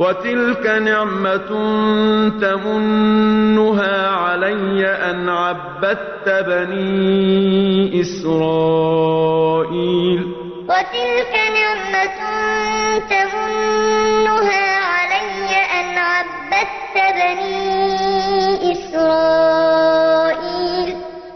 وتلك نعمة تمنها علي أن عبدت بني إسرائيل. وتلك نعمة تمنها